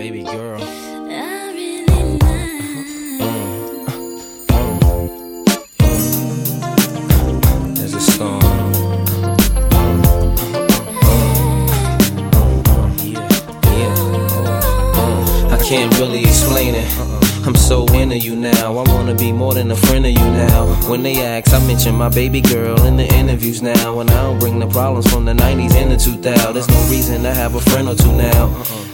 baby girl. I really like. There's a song. Yeah, yeah. I can't really explain it. Uh-uh. I'm so into you now. I wanna be more than a friend of you now. Uh-huh. When they ask, I mention my baby girl in the interviews now. And I don't bring the problems from the 90s and the 2000s. There's no reason to have a friend or two now. Uh-uh.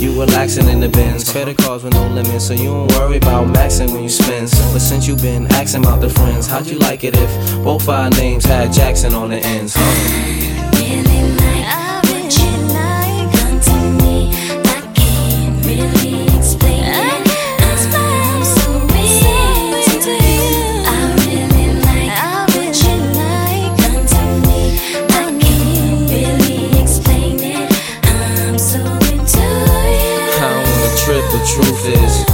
you relaxing in the bins. Credit cards with no limits, so you don't worry about maxing when you spend. But since you been asking about the friends, how'd you like it if both our names had Jackson on the ends? Huh? Truth is.